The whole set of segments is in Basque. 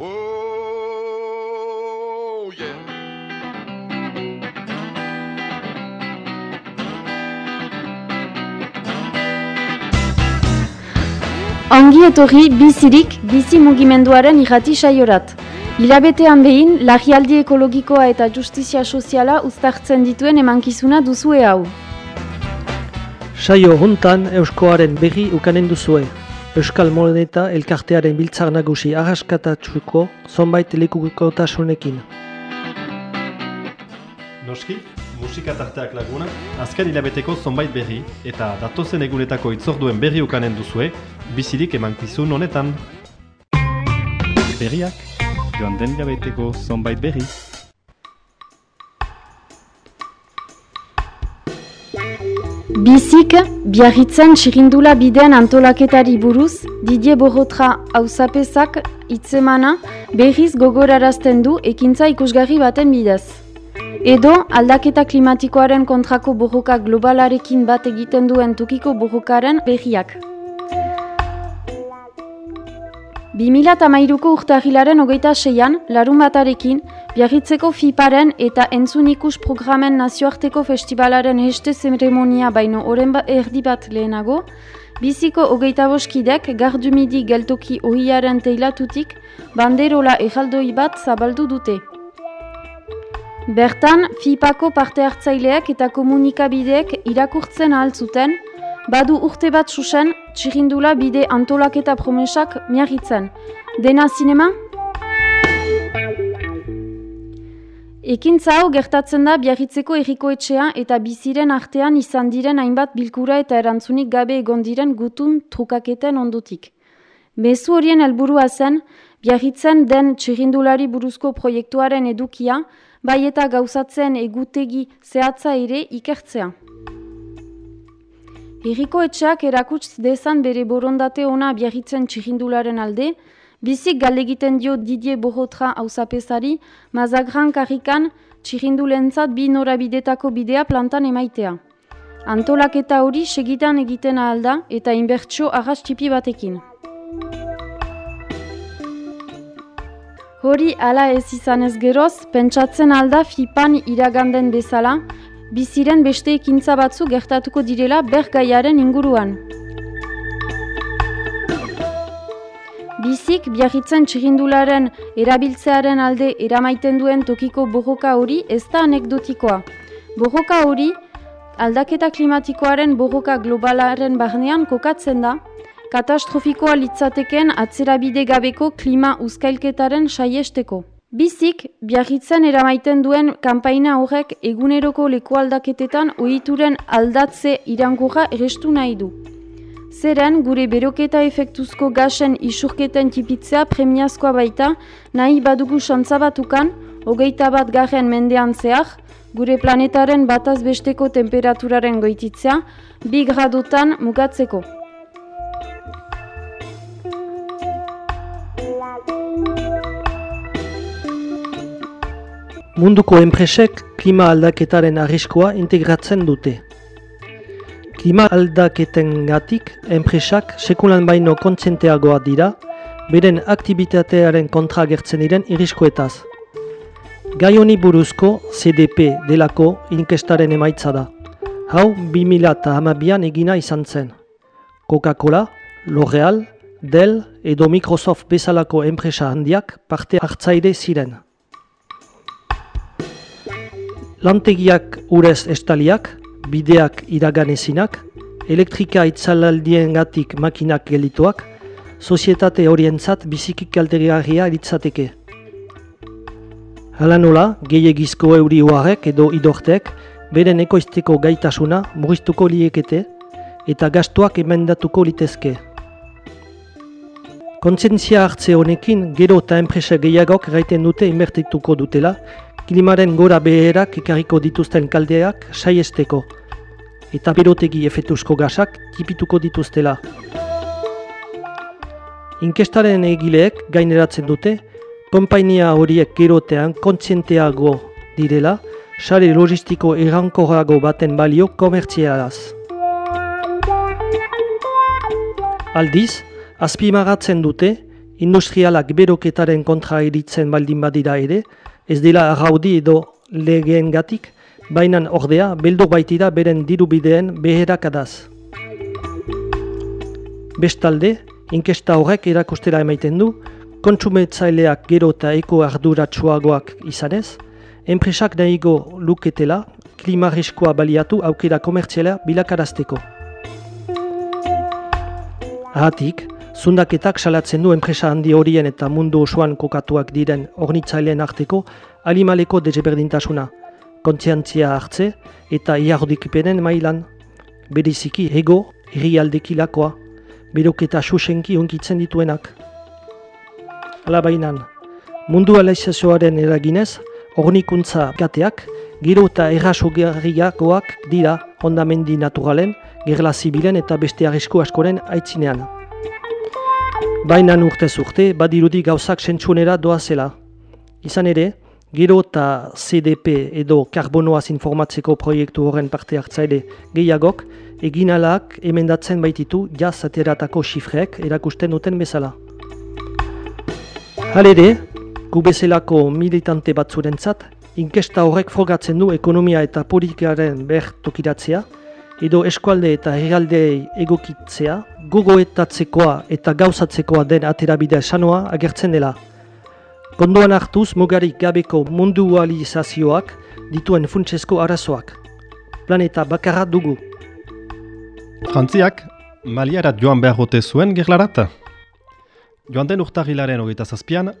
Oh, yeah. Ongi etorri bizirik bizi mugimenduaren irrati saiorat. Hilabetean behin, lagialdi ekologikoa eta justizia soziala uztartzen dituen emankizuna duzue hau. Saio hontan Euskoaren berri ukanen duzue. Euskal Moneta elkartearen biltzar nagusi arraskatatsuko zonbait lekukotasunekin. Noski, musika tarteak laguna, azken hilabeteko zonbait berri eta datozen egunetako itzorduen berri ukanen duzue, bizirik emankizun honetan. Berriak, joan den hilabeteko zonbait berri. Bizik, biarritzen txirindula bidean antolaketari buruz, Didier Borrotra hauzapezak itzemana berriz gogorarazten du ekintza ikusgarri baten bidez. Edo aldaketa klimatikoaren kontrako borroka globalarekin bat egiten duen tukiko borrokaren berriak. 2008ko urtahilaren hogeita seian, larun batarekin, Biarritzeko FIParen eta Entzun ikus programen nazioarteko festivalaren heste zeremonia baino oren ba erdi bat lehenago, biziko hogeita boskidek gardumidi geltoki ohiaren teilatutik banderola eraldoi bat zabaldu dute. Bertan, FIPako parte hartzaileak eta komunikabideek irakurtzen ahal zuten, badu urte bat susen txirindula bide antolaketa promesak miarritzen. Dena sinema? Ekintza hau gertatzen da biarritzeko errikoetxea eta biziren artean izan diren hainbat bilkura eta erantzunik gabe egon diren gutun trukaketen ondotik. Bezu horien helburua zen, biarritzen den txirindulari buruzko proiektuaren edukia, bai eta gauzatzen egutegi zehatza ere ikertzea. Errikoetxeak erakuts dezan bere borondate ona biarritzen txirindularen alde, Bizik egiten dio Didier Bohotra hausapesari, mazagran karrikan txirindulentzat bi norabidetako bidea plantan emaitea. Antolaketa hori segitan egiten ahalda eta inbertsio arrastipi batekin. Hori ala ez izan ez geroz, pentsatzen alda fipan iraganden bezala, biziren beste ekintza batzu gertatuko direla bergaiaren inguruan. Bizik, biarritzen txirindularen erabiltzearen alde eramaiten duen tokiko borroka hori ez da anekdotikoa. Borroka hori, aldaketa klimatikoaren borroka globalaren barnean kokatzen da, katastrofikoa litzateken atzerabide gabeko klima uzkailketaren saiesteko. Bizik, biarritzen eramaiten duen kanpaina horrek eguneroko lekualdaketetan ohituren aldatze irangurra errestu nahi du. Zeren, gure beroketa efektuzko gasen isurketen tipitzea premiazkoa baita, nahi badugu xantzabatukan, hogeita bat garen mendean zehar, gure planetaren bataz besteko temperaturaren goititzea, bi gradotan mugatzeko. Munduko enpresek klima aldaketaren arriskoa integratzen dute. Klima aldaketen gatik, enpresak sekulan baino kontzenteagoa dira, beren aktivitatearen kontra gertzen diren iriskoetaz. Gai honi buruzko CDP delako inkestaren emaitza da. Hau 2008an egina izan zen. Coca-Cola, L'Oreal, Dell edo Microsoft bezalako enpresa handiak parte hartzaide ziren. Lantegiak urez estaliak, bideak iraganezinak, elektrika itzalaldien gatik makinak gelituak, sozietate horientzat biziki kaltegarria ditzateke. Hala nola, gehiagizko euri uarek edo idortek, beren ekoizteko gaitasuna murriztuko liekete eta gastuak emendatuko litezke. Kontzentzia hartze honekin, gero eta enpresa gehiagok gaiten dute inbertituko dutela, klimaren gora beherak ekarriko dituzten kaldeak saiesteko eta berotegi efetuzko gasak tipituko dituztela. Inkestaren egileek gaineratzen dute, konpainia horiek gerotean kontzienteago direla, sare logistiko errankorrago baten balio komertzialaz. Aldiz, azpimagatzen dute, industrialak beroketaren kontra iritzen baldin badira ere, ez dela arraudi edo legeen gatik, bainan ordea, beldur baitira beren dirubideen beherakadaz. Bestalde, inkesta horrek erakustera emaiten du, kontsumetzaileak gero eta eko arduratsuagoak izanez, enpresak nahigo luketela, klima riskoa baliatu aukera komertziala bilakarazteko. Ahatik, zundaketak salatzen du enpresa handi horien eta mundu osoan kokatuak diren ornitzaileen arteko alimaleko dezeberdintasuna, kontzientzia hartze eta iardikipenen mailan, beriziki ego herrialdekilakoa, beroketa susenki unkitzen dituenak. Hala bainan, mundu alaizazioaren eraginez, ornikuntza gateak, giro eta errasogarriakoak dira ondamendi naturalen, gerla zibilen eta beste arrisko askoren aitzinean. Bainan urte urte, badirudi gauzak sentsuenera doazela. Izan ere, gero eta CDP edo karbonoaz informatzeko proiektu horren parte hartzaile gehiagok, eginalak emendatzen baititu jaz ateratako xifreek erakusten duten bezala. Halere, gu bezalako militante batzurentzat, inkesta horrek frogatzen du ekonomia eta politikaren behar tokiratzea, edo eskualde eta herrialdei egokitzea, gogoetatzekoa eta gauzatzekoa den aterabidea sanoa agertzen dela. Kondoan hartuz mugarik gabeko mundualizazioak dituen funtsesko arazoak. Planeta bakarra dugu. Frantziak, maliarat joan behar zuen gerlarata. Joan den urtagilaren hogeita zazpian,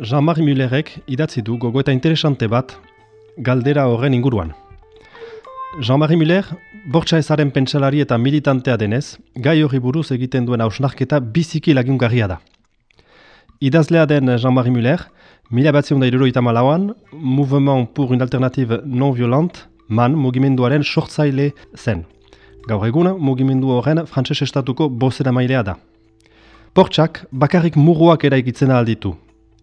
Jean-Marie Müllerrek idatzi du gogo eta interesante bat galdera horren inguruan. Jean-Marie Müller, bortxa ezaren pentsalari eta militantea denez, gai hori buruz egiten duen hausnarketa biziki lagungarria da. Idazlea den Jean-Marie Müller, mila batzion da iruro itamalaoan, Mouvement pour une alternative non violente, man mugimenduaren sortzaile zen. Gaur egun, mugimendu horren frantses estatuko bozera mailea da. Bortxak bakarrik muruak eraikitzen alditu,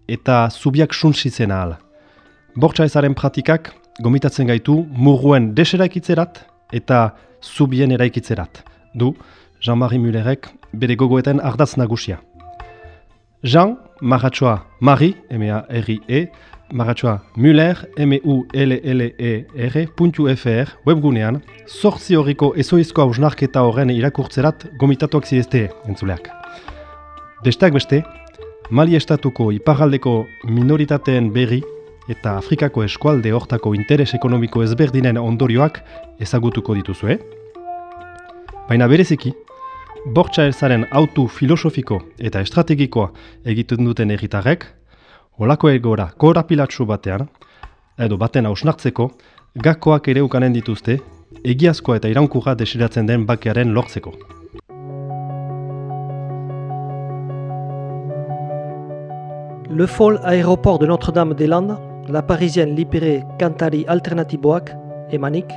eta zubiak suntsitzen ahal. Bortxa ezaren pratikak gomitatzen gaitu murruen deseraikitzerat eta zubien eraikitzerat. Du, Jean-Marie Müllerek bere gogoetan ardaz nagusia. Jean, marratxoa Marie, M-A-R-I-E, marratxoa Müller, M-U-L-L-E-R, puntu FR, webgunean, sortzi horriko ezoizko hausnarketa horren irakurtzerat gomitatuak zidezte entzuleak. Besteak beste, Mali estatuko iparraldeko minoritateen berri eta Afrikako eskualde hortako interes ekonomiko ezberdinen ondorioak ezagutuko dituzue. Baina bereziki, bortxa elzaren autu filosofiko eta estrategikoa egiten duten erritarrek, olako egora korapilatsu batean, edo baten hausnartzeko, gakoak ere ukanen dituzte, egiazkoa eta iraunkurra desiratzen den bakearen lortzeko. Le fol aéroport de Notre-Dame-des-Landes, la parisienne lipere kantari alternatiboak, emanik,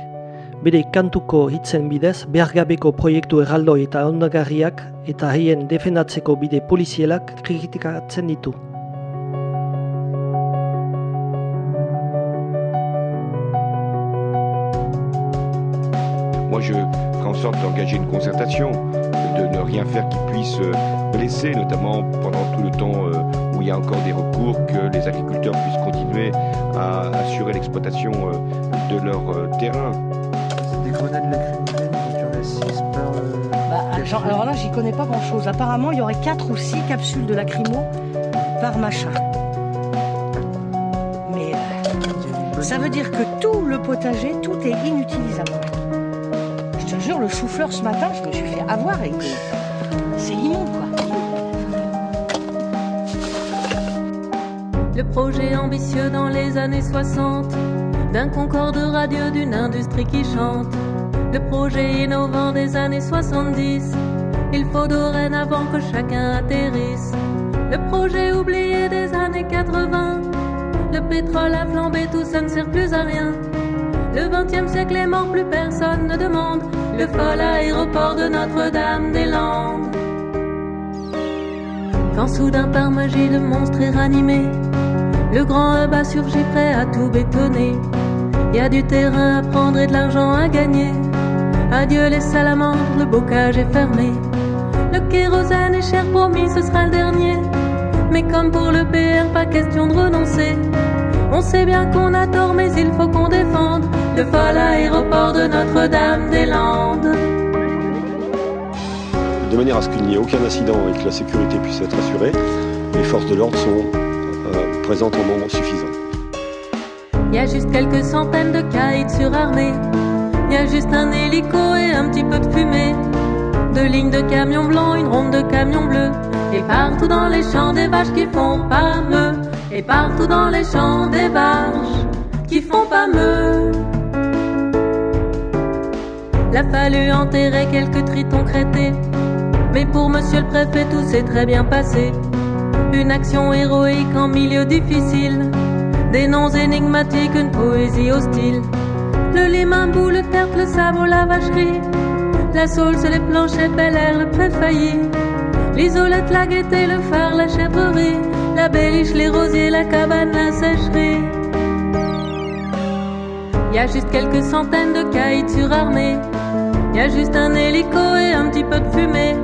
bere kantuko hitzen bidez behargabeko proiektu erraldoi eta ondagarriak eta haien defendatzeko bide polizielak kritikatzen ditu. Moi, je ferai en sorte d'engager une concertation, de ne rien faire qui puisse blesser, notamment pendant tout le temps euh, où il y a encore des recours, que les agriculteurs puissent continuer à assurer l'exploitation euh, de leur euh, terrain. Des grenades lacrymogènes quand il y en a 6 par. euh, Bah, genre, alors là, j'y connais pas grand chose. Apparemment, il y aurait 4 ou 6 capsules de lacrymo par machin. Mais euh, c'est ça veut dire que tout le potager, tout est inutilisable. Je te jure, le chou-fleur ce matin, je me suis fait avoir et que Le projet ambitieux dans les années 60 d'un concorde radio d'une industrie qui chante. Le projet innovant des années 70. Il faut dorénavant que chacun atterrisse. Le projet oublié des années 80. Le pétrole a flambé, tout ça ne sert plus à rien. Le 20e siècle est mort, plus personne ne demande. Le fol aéroport de Notre-Dame-des-Landes. Quand soudain par magie le monstre est ranimé, le grand hub a surgi prêt à tout bétonner. Y a du terrain à prendre et de l'argent à gagner. Adieu les salamandres, le bocage est fermé. Le kérosène est cher, promis, ce sera le dernier. Mais comme pour le PR, pas question de renoncer. On sait bien qu'on a tort, mais il faut qu'on défende le fol aéroport de Notre-Dame-des-Landes. De manière à ce qu'il n'y ait aucun incident et que la sécurité puisse être assurée, les forces de l'ordre sont Il y a juste quelques centaines de kites surarmés. Il y a juste un hélico et un petit peu de fumée. Deux lignes de camions blancs, une ronde de camions bleus. Et partout dans les champs des vaches qui font pas me. Et partout dans les champs des vaches qui font pas me. L'a fallu enterrer quelques tritons crétés. Mais pour monsieur le préfet, tout s'est très bien passé. Une action héroïque en milieu difficile. Des noms énigmatiques, une poésie hostile. Le limambou, le tertre, le sabot, la vacherie. La saule, les planchers, Bel Air, le préfailli. L'isolette, la gaieté, le phare, la chèvrerie. La béliche, les rosiers, la cabane, la sécherie. Y a juste quelques centaines de kites surarmés. Y a juste un hélico et un petit peu de fumée.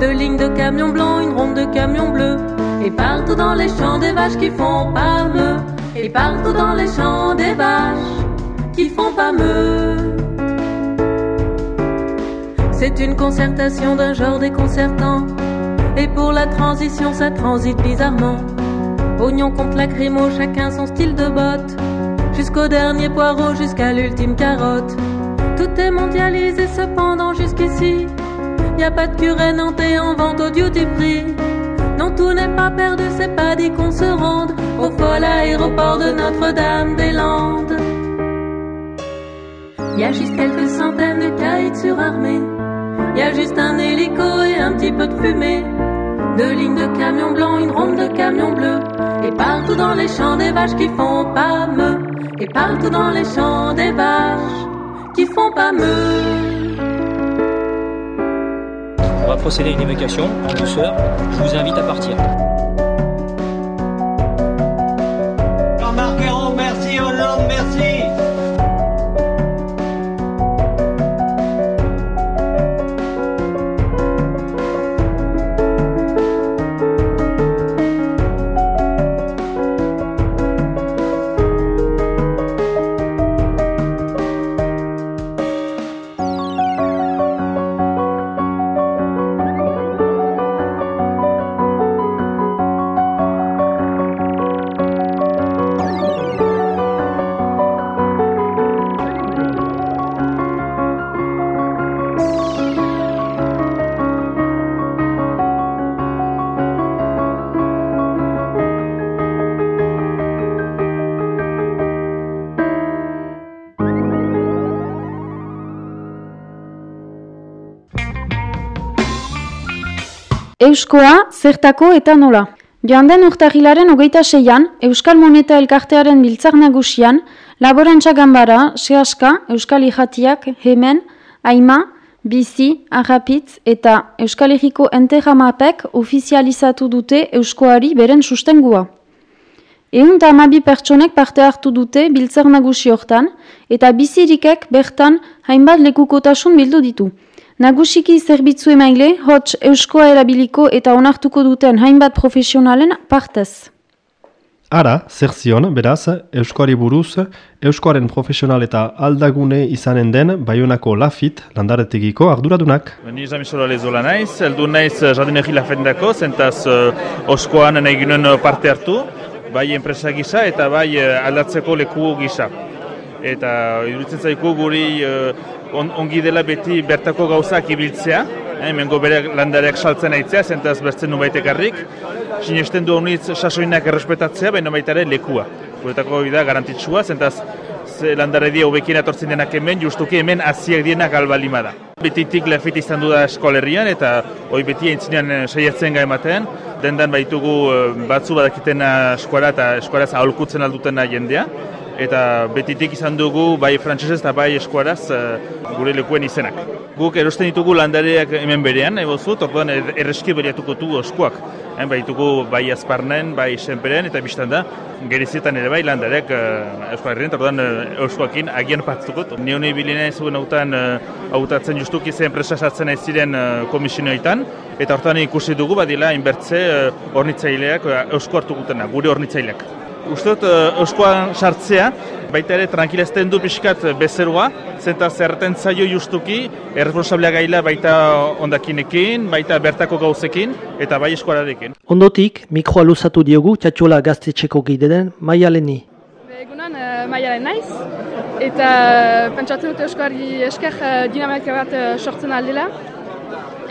Deux lignes de camions blancs, une ronde de camions bleus. Et partout dans les champs des vaches qui font pas me. Et partout dans les champs des vaches qui font pas me. C'est une concertation d'un genre déconcertant. Et pour la transition, ça transite bizarrement. Oignon contre lacrymo, chacun son style de botte. Jusqu'au dernier poireau, jusqu'à l'ultime carotte. Tout est mondialisé cependant jusqu'ici. Y a pas de curé nantais en vente au duty free. Tout n'est pas perdu, c'est pas dit qu'on se rende au fol aéroport de Notre-Dame-des-Landes. Y a juste quelques centaines de kites surarmés. Y a juste un hélico et un petit peu de fumée. Deux lignes de camions blancs, une ronde de camions bleus. Et partout dans les champs des vaches qui font pas me. Et partout dans les champs des vaches qui font pas me. Va procéder à une évacuation en douceur. Je vous invite à partir. Euskoa, zertako eta nola. Joan den urtahilaren hogeita seian, Euskal Moneta Elkartearen biltzar nagusian, laborantza ganbara, sehaska, Euskal Ijatiak, hemen, aima, bizi, arrapitz eta Euskal Herriko enterramapek ofizializatu dute Euskoari beren sustengua. Egun eta amabi pertsonek parte hartu dute biltzar nagusi hortan, eta bizirikek bertan hainbat lekukotasun bildu ditu. Nagusiki zerbitzu emaile, hots euskoa erabiliko eta onartuko duten hainbat profesionalen partez. Ara, zer zion, beraz, Euskoari buruz, Euskoaren profesional eta aldagune izanen den Baionako Lafit landaretegiko arduradunak. Ni zamizola lezola naiz, eldu naiz jardinegi lafendako, zentaz uh, oskoan nahi ginen parte hartu, bai enpresa gisa eta bai aldatzeko leku gisa. Eta iruditzen zaiku guri uh, on, ongi dela beti bertako gauzak ibiltzea, eh, mengo bere landareak saltzen aitzea, zentaz bertzen nu baitekarrik, sinesten du honitz sasoinak errespetatzea, baina baita ere lekua. Guretako da garantitsua, zentaz ze landare dia hobekien atortzen denak hemen, justuki hemen aziak dienak albalima da. Betitik lefit izan du da eskolerrian, eta hoi beti aintzinean saiatzen gai ematen, dendan baitugu batzu badakiten eskuara eta eskuaraz aholkutzen aldutena jendea, eta betitik izan dugu bai frantsesez eta bai eskuaraz gure lekuen izenak. Guk erosten ditugu landareak hemen berean, nahi bozu, orduan er- erreski beriatuko dugu oskoak. Hein, baitugu bai azparnen, bai senperen, eta biztan da, gerizietan ere bai landareak uh, eusko herrien, orduan uh, euskoakin agian patzukot. Ni honi bilina zuen hautan, hautatzen justuki ze enpresa sartzen ez ziren komisioetan, eta hortan ikusi dugu badila inbertze hornitzaileak eusko hartu gutena, gure hornitzaileak. Uste dut, uh, euskoan sartzea, baita ere tranquilazten du pixkat bezerua, zenta zerten zaio justuki, erresponsablea gaila baita ondakinekin, baita bertako gauzekin, eta bai eskuararekin. Ondotik, mikroa luzatu diogu txatxola gaztetxeko gideren maialeni. Egunan, uh, maialen naiz, eta pentsatzen dut euskari esker uh, dinamika bat uh, sortzen aldela.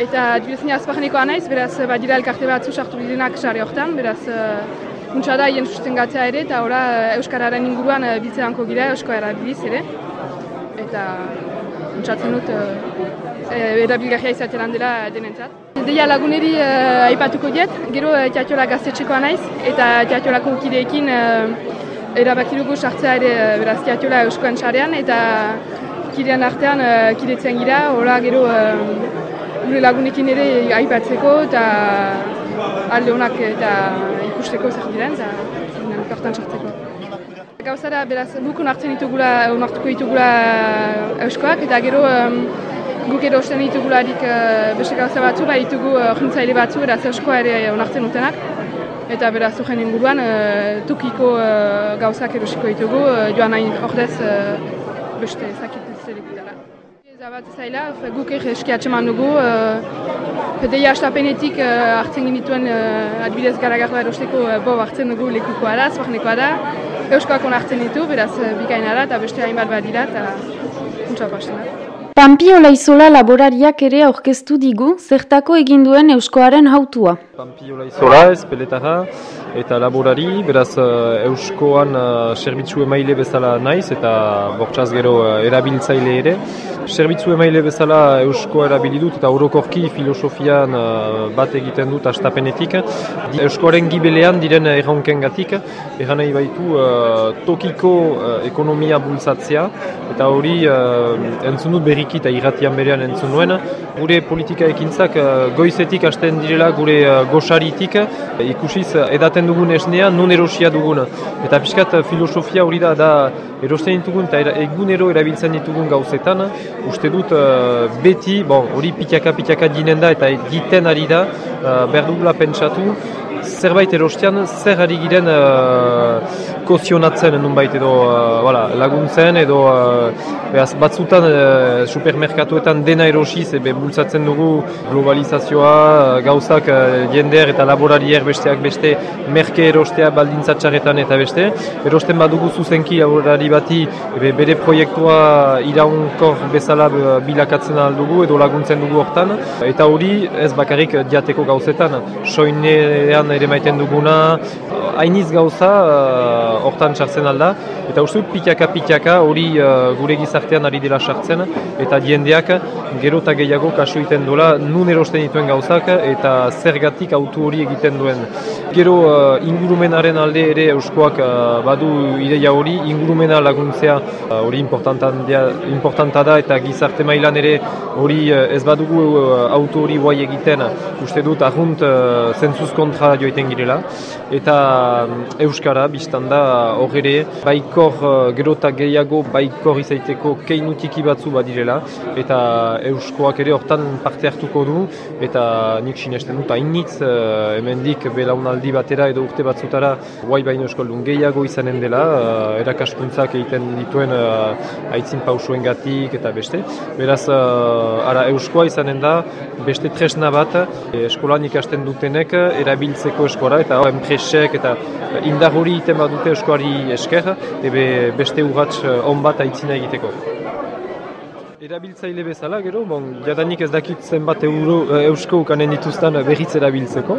Eta dibizenia azpagenikoa naiz, beraz, badira elkarte batzu sartu direnak sare hortan, beraz, uh, Untsa da, hien sustengatzea ere, eta ora Euskararen inguruan uh, biltzeanko gira, Eusko erabiliz ere. Eta untsatzen dut, uh, erabilgarria izaten dela denentzat. Deia laguneri uh, aipatuko diet, gero uh, teatiola gaztetxekoa naiz, eta teatiolako kideekin uh, erabaki dugu sartzea ere beraz teatiola Euskoan sarean, eta kidean artean uh, kidetzen gira, ora gero uh, gure lagunekin ere aipatzeko, eta alde honak eta ikusteko zer diren, eta kartan sartzeko. Gauzara, beraz, guk onartzen ditugula, onartuko ditugula euskoak, eta gero um, guk edo osten ditugularik uh, beste gauza batzu, bai ditugu uh, batzu, beraz euskoa ere onartzen dutenak. Eta beraz, urgen inguruan, uh, tukiko uh, gauzak erosiko ditugu, uh, joan nahi ordez uh, beste zakit. Zabat zaila, guk eski atseman dugu, uh, pedeia astapenetik uh, hartzen genituen uh, adibidez garagarra erosteko uh, bo hartzen dugu lekukoa da, zuarnekoa da, euskoak hartzen ditu, beraz uh, bikaina da, eta beste hainbat bat dira, eta untsa pasten da. Pampio Laizola laborariak ere aurkeztu digu, zertako egin duen euskoaren hautua. Pampio Laizola, ez peletara, eta laborari, beraz uh, euskoan serbitzu emaile bezala naiz, eta bortxaz gero uh, erabiltzaile ere. Serbitzu emaile bezala eusko erabili dut eta orokorki filosofian bat egiten dut astapenetik. Euskoaren gibelean diren erronken gatik, erran nahi baitu tokiko ekonomia bultzatzea, eta hori entzun dut berriki eta irratian berean entzun nuen. Gure politika ekintzak uh, goizetik hasten direla gure uh, goxaritik, ikusiz edaten dugun esnea, non erosia dugun. Eta pixkat filosofia hori da, da erosten ditugun eta egunero erabiltzen ditugun gauzetan, uste dut beti, bon, hori pitaka-pitaka dinen da eta egiten ari da, uh, behar dugula pentsatu, zerbait erostean, zer ari giren uh, kozionatzen nunbait edo uh, laguntzen edo uh, batzutan uh, supermerkatuetan dena erosiz ebe bultzatzen dugu globalizazioa, uh, gauzak uh, jender eta laborarier besteak beste merke erostea baldintzatxarretan eta beste. Erosten badugu zuzenki laborari bati ebe bere proiektua iraunkor bezala bilakatzen aldugu edo laguntzen dugu hortan. Eta hori ez bakarrik diateko gauzetan, soinean ere maiten duguna, hainiz gauza hortan sartzen alda, eta uste dut pitaka-pitaka hori uh, gure gizartean ari dela sartzen, eta diendeak gero eta gehiago kasu egiten duela nun erosten dituen gauzak eta zergatik autu hori egiten duen. Gero uh, ingurumenaren alde ere euskoak badu ideia hori, ingurumena laguntzea hori uh, importanta da eta gizarte mailan ere hori ez badugu uh, autu hori guai egiten, uste dut ahunt uh, zentzuz kontra joiten girela, eta mm, Euskara, biztan da, hor ere, baikor uh, gero eta gehiago baikor izaiteko keinutiki batzu badirela, eta Euskoak ere hortan parte hartuko du, eta nik sinesten dut, hainitz, uh, hemendik belaunaldi batera edo urte batzutara, guai baino eskoldun gehiago izanen dela, uh, erakaskuntzak egiten dituen uh, aitzin pausuen gatik eta beste. Beraz, uh, ara Euskoa izanen da, beste tresna bat, eskolan ikasten dutenek erabiltzeko eskora eta enpresek eta indar hori iten badute eskoari esker, ebe beste urratx on bat aitzina egiteko. Erabiltzaile bezala, gero, bon, jadanik ez dakit zenbat euro, uh, eusko ukanen dituzten berriz erabiltzeko.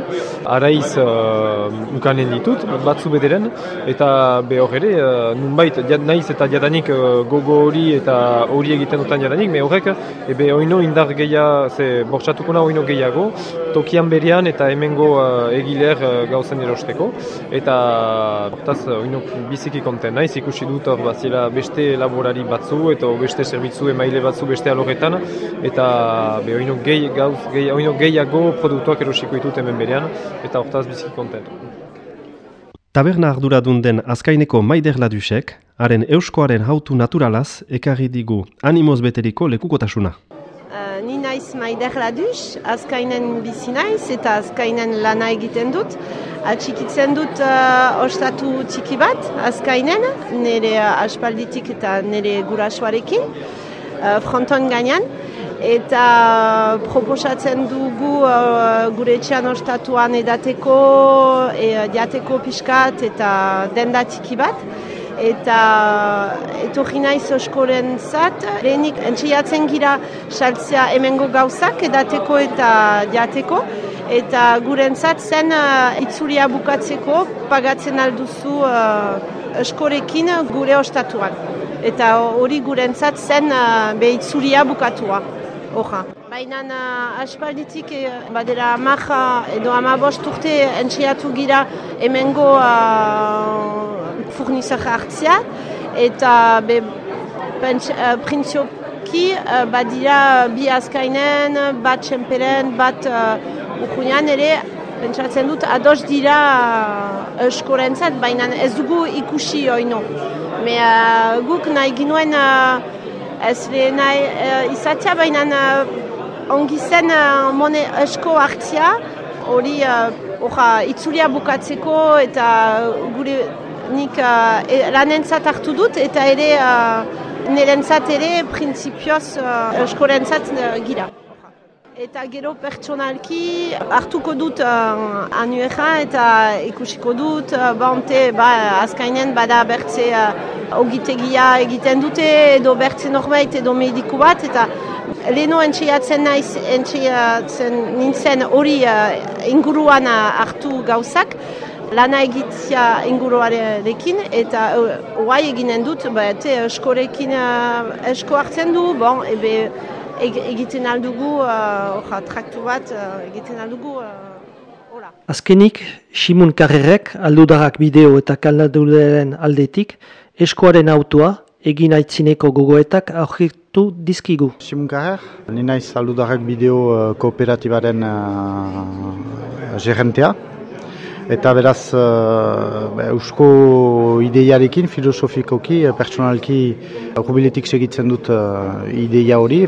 Araiz uh, ukanen ditut, batzu bederen, eta be hor ere, uh, nunbait, naiz eta jadanik gogo hori eta hori egiten dutan jadanik, me horrek, ebe oino indar gehiago, ze bortxatukuna oino gehiago, tokian berean eta hemengo uh, egiler uh, gauzen erosteko. Eta, hortaz, oino biziki konten naiz, ikusi dut hor bazila beste laborari batzu, eta beste zerbitzu emaile bat batzu beste alogetan, eta be, oino, gehi, gauz, gehi, oino gehiago produktuak erosiko ditut hemen berean, eta hortaz biziki kontent. Taberna arduradun den azkaineko maider ladusek, haren euskoaren hautu naturalaz, ekarri digu animoz beteriko lekukotasuna. Uh, ni naiz maider ladus, azkainen bizi naiz eta azkainen lana egiten dut. Atxikitzen dut uh, ostatu txiki bat, azkainen, nire uh, aspalditik eta nire gurasoarekin, fronton gainean. Eta proposatzen dugu uh, gure etxean ostatuan edateko, e, diateko pixkat eta denda txiki bat eta etorri naiz oskoren zat. Lehenik entxiatzen gira saltzea hemengo gauzak edateko eta diateko. Eta gurentzat zen uh, itzulia bukatzeko pagatzen alduzu uh, eskorekin gure ostatuan. Eta hori gurentzat zen uh, be itzulia bukatua. Oja. Baina uh, aspalditik eh, badera amaja edo amabost urte entxiatu gira hemengo uh, furnizak hartzia eta be, pentsa, uh, printzioki uh, badira bi azkainen, bat txemperen, bat uh, urkunean ere pentsatzen dut ados dira uh, eskorentzat, baina ez dugu ikusi oino. Me uh, guk nahi ginuen uh, ez nahi uh, izatea, baina uh, ongi zen uh, mone esko hartzia, hori uh, itzulia bukatzeko eta gure nik uh, lanentzat hartu dut eta ere uh, nirentzat ere printzipioz uh, eskorentzat uh, gira. Eta gero pertsonalki hartuko dut uh, anueja eta ikusiko dut uh, bante ba, azkainen bada bertze uh, ogitegia egiten dute edo bertze norbait edo mediku bat eta leheno entxeiatzen naiz entxeiatzen nintzen hori uh, inguruan hartu gauzak lana egitzia inguruarekin eta hoai eginen dut ba, eskorekin uh, esko hartzen du, bon, ebe egiten aldugu, uh, traktu bat uh, egiten aldugu. Uh, Azkenik, Simun Karrerek aldudarak bideo eta kaldaduraren aldetik, eskoaren autoa egin aitzineko gogoetak aurkitu dizkigu. Simun Karrer, ni naiz aldudarak bideo uh, kooperatibaren uh, gerentea. Eta beraz, uh, eusko ideiarekin, filosofikoki, uh, pertsonalki, jubiletik segitzen dut uh, ideia hori,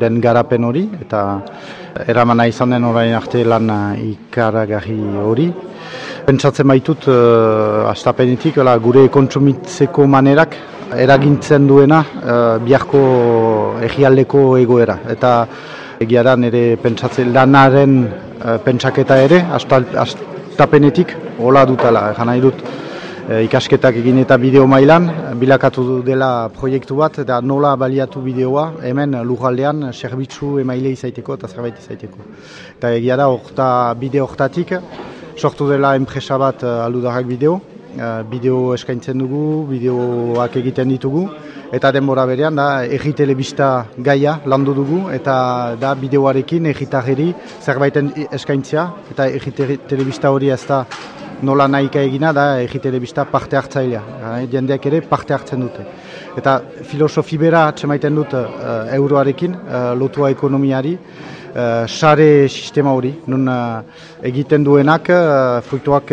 den garapen hori, eta eramana izan den orain arte lan uh, ikaragarri hori. Pentsatzen baitut, uh, astapenetik, gure kontsumitzeko manerak, eragintzen duena, uh, biharko egialdeko egoera. Eta egia da nire pentsatzen lanaren uh, pentsaketa ere, tapenetik hola dutala, egan nahi dut e, ikasketak egin eta bideo mailan, bilakatu dela proiektu bat, eta nola baliatu bideoa, hemen lujaldean, serbitzu emaile izaiteko eta zerbait izaiteko. Eta egia da, orta, bideo hortatik, sortu dela enpresa bat uh, aludarrak bideo, bideo eskaintzen dugu, bideoak egiten ditugu, eta denbora berean da erri telebista gaia landu dugu eta da bideoarekin erritarreri zerbaiten eskaintzea eta erri telebista hori ez da nola nahika egina da erri telebista parte hartzailea, jendeak ere parte hartzen dute. Eta filosofi bera atxemaiten dut uh, euroarekin, uh, lotua ekonomiari, sare sistema hori, nun uh, egiten duenak uh, fruituak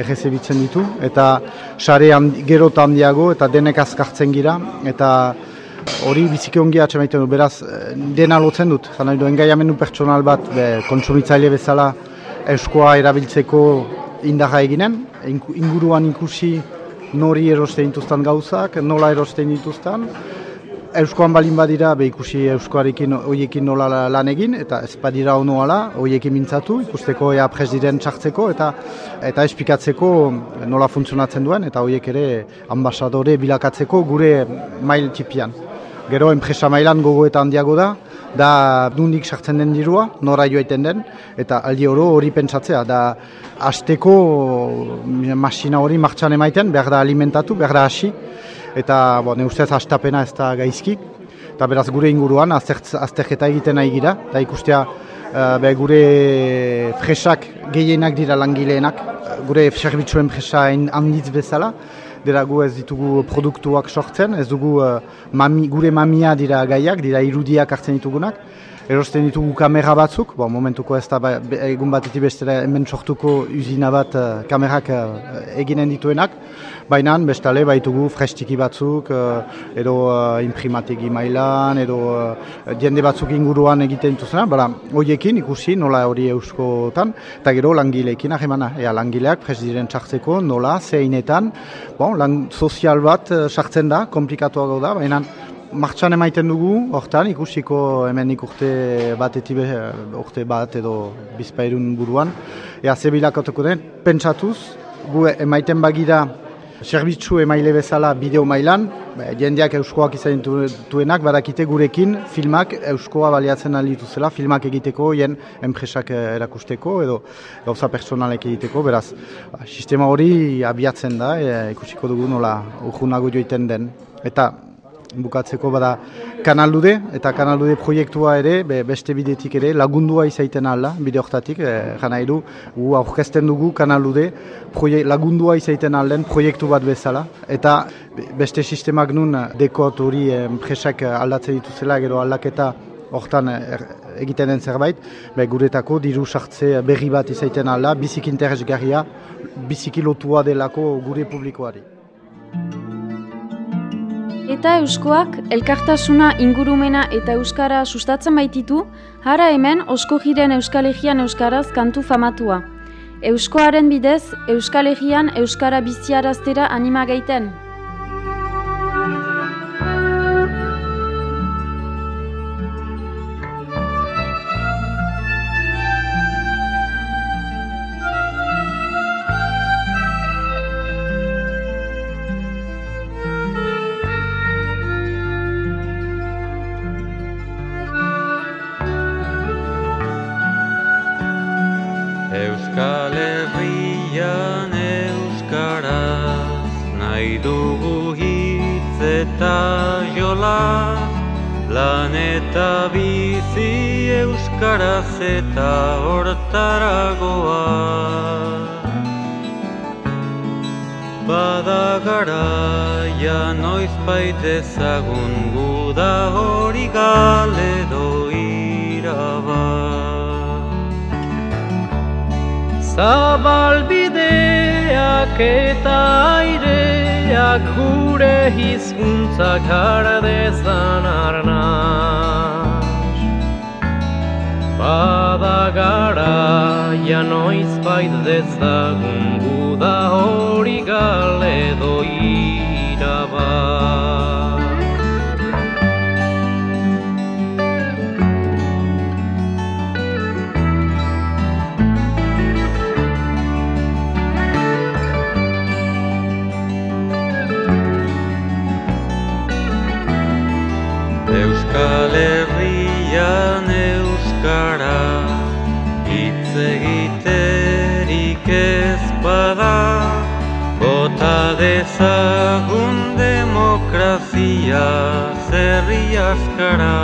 errezebitzen ditu, eta sare handi, gero handiago eta denek azkartzen gira, eta hori biziki ongi atxemaiten dut, beraz dena lotzen dut, zan nahi engaiamendu pertsonal bat, be, kontsumitzaile bezala euskoa erabiltzeko indaja eginen, inguruan ikusi nori erosten dituzten gauzak, nola erosten dituzten, Euskoan balin badira, be ikusi Euskoarekin hoiekin nola lan egin, eta ez badira ono ala, hoiekin mintzatu, ikusteko ea pres diren txartzeko, eta eta espikatzeko nola funtzionatzen duen, eta hoiek ere ambasadore bilakatzeko gure mail txipian. Gero, enpresa mailan gogo eta handiago da, da nundik sartzen den dirua, nora joaiten den, eta aldi oro hori pentsatzea, da hasteko masina hori martxan emaiten, behar da alimentatu, behar da hasi, eta bo, ne ustez hastapena ez da gaizki. Eta beraz gure inguruan azterketa egiten nahi gira, eta ikustea uh, gure fresak gehienak dira langileenak, gure serbitzuen fresa handitz bezala, dira gu ez ditugu produktuak sortzen, ez dugu uh, mami, gure mamia dira gaiak, dira irudiak hartzen ditugunak, erosten ditugu kamera batzuk, bon, momentuko ez da ba, be- egun batetik bestera hemen sortuko usina bat uh, kamerak uh, eginen dituenak, baina bestale baitugu frestiki batzuk, uh, edo uh, imprimategi mailan, edo uh, jende batzuk inguruan egiten dituzena, bala, horiekin ikusi nola hori euskotan, eta gero langileekin ahemana, ea langileak prest txartzeko nola, zeinetan, bon, lan sozial bat sartzen da, komplikatuago da, baina martxan emaiten dugu, hortan ikusiko hemen urte bat etibe, urte bat edo bizpairun buruan. Ea zebilakatuko den, pentsatuz, gu emaiten bagira zerbitzu emaile bezala bideo mailan, ba, jendeak euskoak izan duenak, badakite gurekin filmak euskoa baliatzen zela, filmak egiteko, jen enpresak eh, erakusteko edo gauza personalek egiteko, beraz, ba, sistema hori abiatzen da, e, ikusiko dugu nola urgunago joiten den. Eta bukatzeko bada kanalude eta kanalude proiektua ere be, beste bidetik ere lagundua izaiten ala bide hortatik e, jana edu gu aurkezten dugu kanalude proie, lagundua izaiten alden proiektu bat bezala eta be- beste sistemak nun dekot hori enpresak aldatzen dituzela gero aldaketa hortan er, egiten den zerbait, be, guretako diru sartze berri bat izaiten ala, biziki interesgarria, biziki lotua delako gure publikoari. Eta euskoak elkartasuna ingurumena eta euskara sustatzen baititu, hara hemen osko jiren euskalegian euskaraz kantu famatua. Euskoaren bidez, euskalegian euskara biziaraztera anima gaiten. Euskaraz eta hortaragoa Bada garaia noiz baitezagun guda hori galedo iraba. Zabalbideak eta aireak gure hizkuntza gara dezan arnaz Bada garaia noiz bait dezagun guda hori galedo demokrazia zerri askara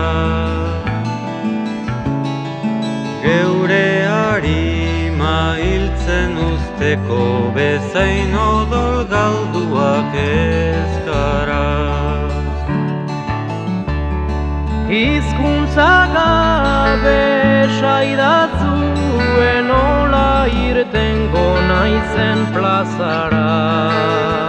geure harima hiltzen usteko bezain odol galduak ezkara Hizkuntza gabe saidatzuen nola irtengo naizen plazara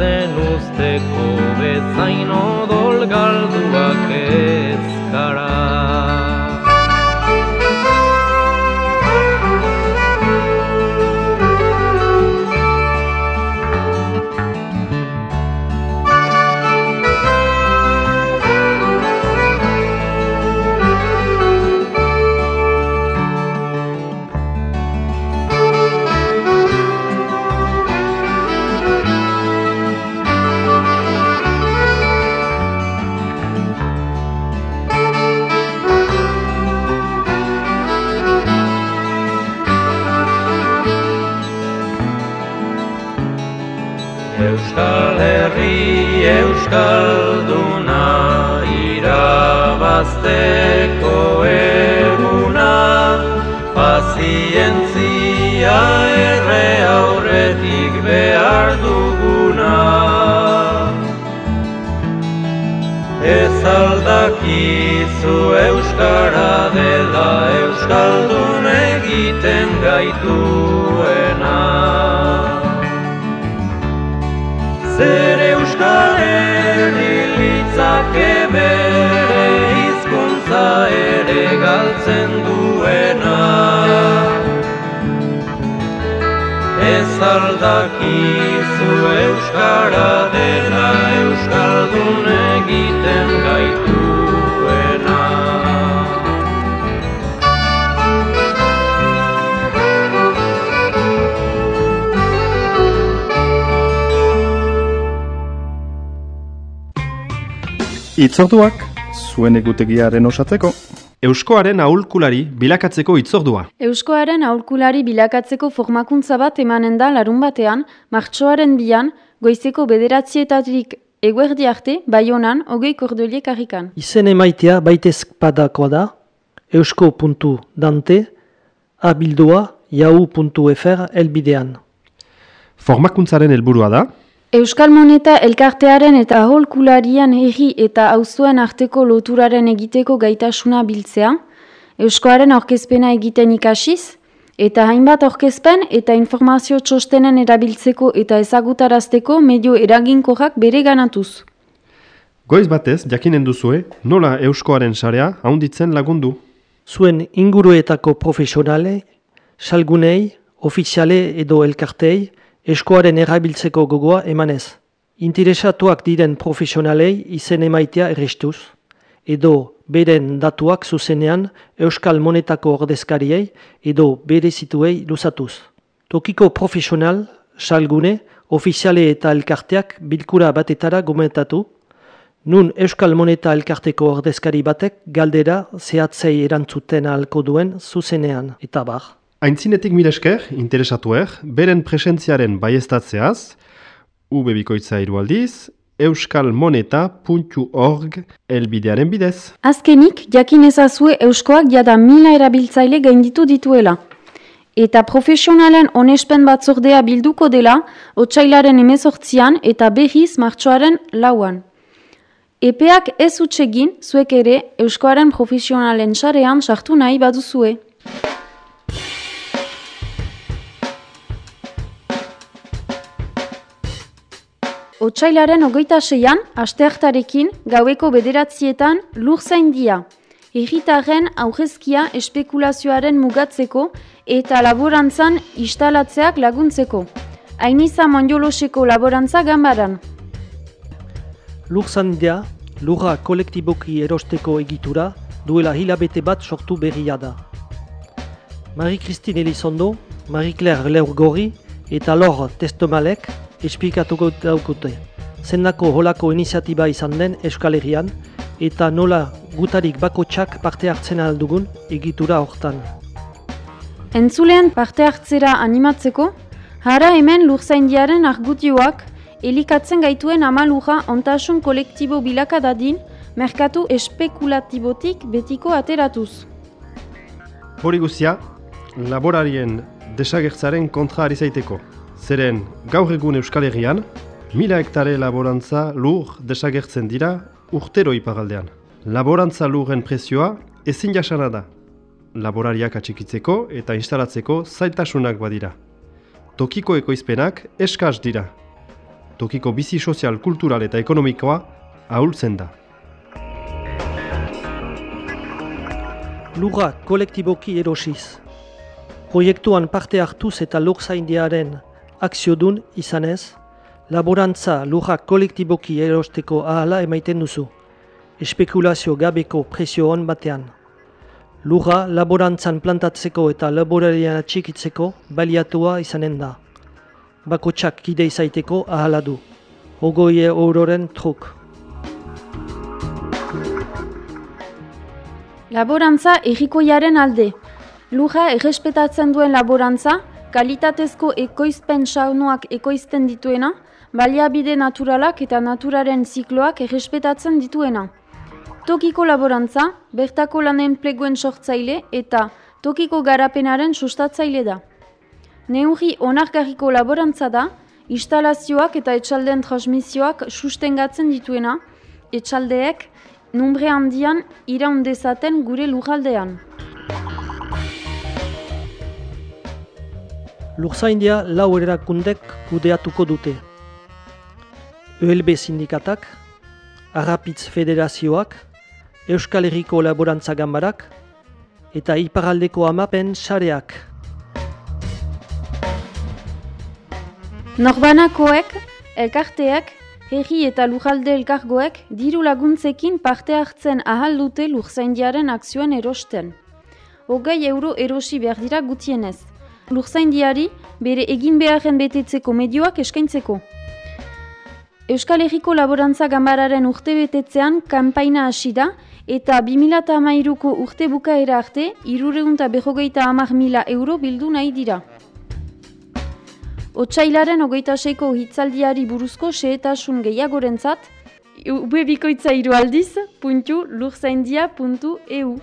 hiltzen usteko bezain odol galduak ezkara bere hizkuntza ere galtzen duena. Ez aldakizu euskara dela euskaldun egiten Itzorduak, zuen egutegiaren osatzeko. Euskoaren aholkulari bilakatzeko itzordua. Euskoaren aholkulari bilakatzeko formakuntza bat emanen da larun batean, martxoaren bian, goizeko bederatzietatik eguerdi arte, baionan, hogei kordoliek harrikan. Izen emaitea baitez padakoa da, eusko.dante, abildua, yahoo.fr elbidean. Formakuntzaren helburua da, Euskal Moneta elkartearen eta aholkularian herri eta auzuen arteko loturaren egiteko gaitasuna biltzea, Euskoaren aurkezpena egiten ikasiz, eta hainbat aurkezpen eta informazio txostenen erabiltzeko eta ezagutarazteko medio eraginkorrak bere ganatuz. goiz batez jakinen duzue nola Euskoaren sarea haunditzen lagundu. Zuen inguruetako profesionale, salgunei, ofiziale edo elkartei, eskoaren erabiltzeko gogoa emanez. Interesatuak diren profesionalei izen emaitea errestuz, edo beren datuak zuzenean Euskal Monetako ordezkariei edo bere zituei luzatuz. Tokiko profesional, salgune, ofiziale eta elkarteak bilkura batetara gomentatu, nun Euskal Moneta elkarteko ordezkari batek galdera zehatzei erantzuten ahalko duen zuzenean, eta bar. Aintzinetik miresker, interesatuer, beren presentziaren baiestatzeaz, ubebikoitza irualdiz, euskalmoneta.org elbidearen bidez. Azkenik, jakin ezazue Euskoak jada mila erabiltzaile gainditu dituela. Eta profesionalen onespen batzordea bilduko dela, otsailaren emezortzian eta behiz martxoaren lauan. Epeak ez utsegin, zuek ere, Euskoaren profesionalen sarean sartu nahi baduzue. Otsailaren hogeita seian, asteartarekin, gaueko bederatzietan, lur zain dia. Herritarren aurrezkia espekulazioaren mugatzeko eta laborantzan instalatzeak laguntzeko. Ainiza Mondioloseko laborantza gambaran. Lur zandia, lurra kolektiboki erosteko egitura, duela hilabete bat sortu berria da. Marie-Christine Elizondo, Marie-Claire Leurgori eta Lor Testomalek esplikatuko daukute. Zendako holako iniziatiba izan den Euskal Herrian eta nola gutarik bakotsak parte hartzen aldugun egitura hortan. Entzulean parte hartzera animatzeko, hara hemen lurzaindiaren argutioak elikatzen gaituen amaluja ontasun kolektibo bilaka dadin, merkatu espekulatibotik betiko ateratuz. Hori guzia, laborarien desagertzaren kontra ari zaiteko. Zeren gaur egun Euskal Herrian, mila hektare laborantza lur desagertzen dira urtero iparaldean. Laborantza lurren prezioa ezin jasana da. Laborariak atxikitzeko eta instalatzeko zailtasunak badira. Tokiko ekoizpenak eskaz dira. Tokiko bizi sozial, kultural eta ekonomikoa ahultzen da. Lurra kolektiboki erosiz. Proiektuan parte hartuz eta lur zaindiaren akziodun izanez, laborantza lurra kolektiboki erosteko ahala emaiten duzu. Espekulazio gabeko prezio hon batean. Lurra laborantzan plantatzeko eta laborarian atxikitzeko baliatua izanen da. Bakotsak kide izaiteko ahala du. Hogoi euroren truk. Laborantza errikoiaren alde. Lurra errespetatzen duen laborantza, kalitatezko ekoizpen saunuak ekoizten dituena, baliabide naturalak eta naturaren zikloak errespetatzen dituena. Tokiko laborantza, bertako lanen pleguen sortzaile eta tokiko garapenaren sustatzaile da. Neurri onargarriko laborantza da, instalazioak eta etxaldeen transmisioak sustengatzen dituena, etxaldeek numbre handian iraundezaten gure lujaldean. Lurzaindia lau erakundek kudeatuko dute. ÖLB sindikatak, Arrapitz Federazioak, Euskal Herriko Laborantza Gambarak eta Iparaldeko Amapen Sareak. Norbanakoek, elkarteak, herri eta lujalde elkargoek diru laguntzekin parte hartzen ahal dute lurzaindiaren akzioen erosten. Hogei euro erosi behar dira gutienez. Lurzaindiari bere egin beharren betetzeko medioak eskaintzeko. Euskal Herriko Laborantza Gambararen urte betetzean kanpaina hasi da eta 2008ko urte bukaera arte irureunta behogeita hamar mila euro bildu nahi dira. Otsailaren hogeita seiko hitzaldiari buruzko xehetasun gehiagorentzat, webikoitza hiru aldiz, puntu lurzaindia.eu.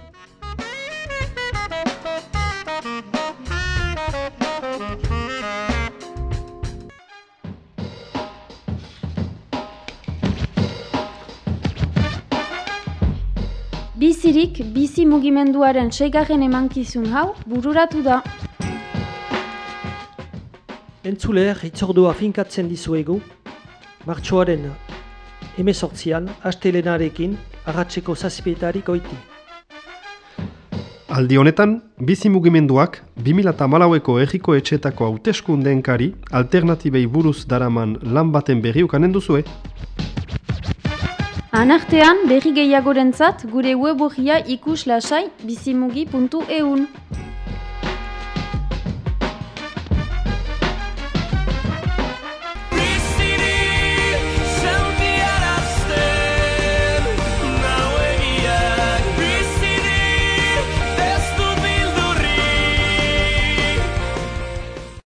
Bizirik, bizi mugimenduaren seigarren emankizun hau bururatu da. Entzuler itzordua finkatzen dizuegu, martxoaren emezortzian, astelenarekin, arratseko zazpietarik oiti. Aldi honetan, bizi mugimenduak 2008ko egiko etxetako hauteskundeenkari alternatibei buruz daraman lan baten berri ukanen duzue. Anartean, berri gehiagorentzat gure web ikus lasai bizimugi.eun.